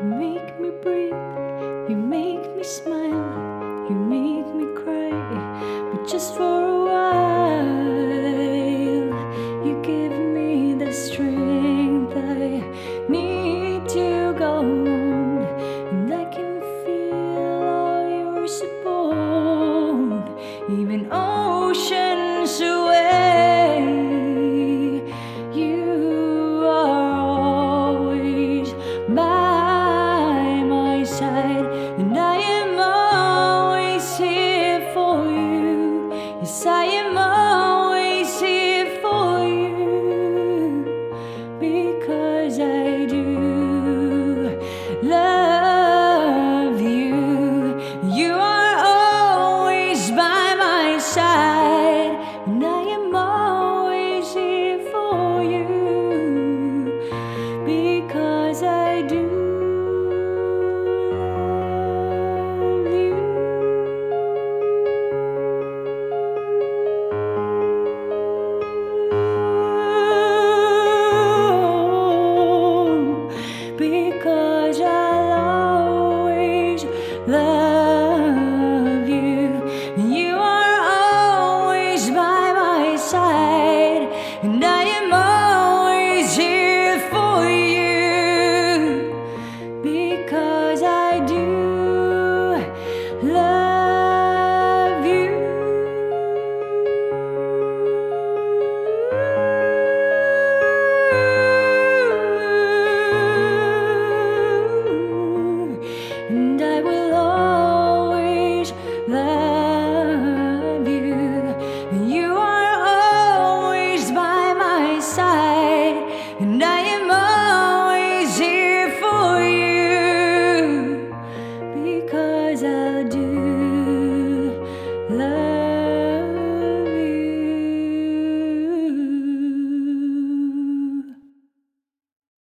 You make me breathe, you make me smile, you make me cry, but just for a while, you give me the strength I need to go on, and I can feel all your support, even. Sayemon and I.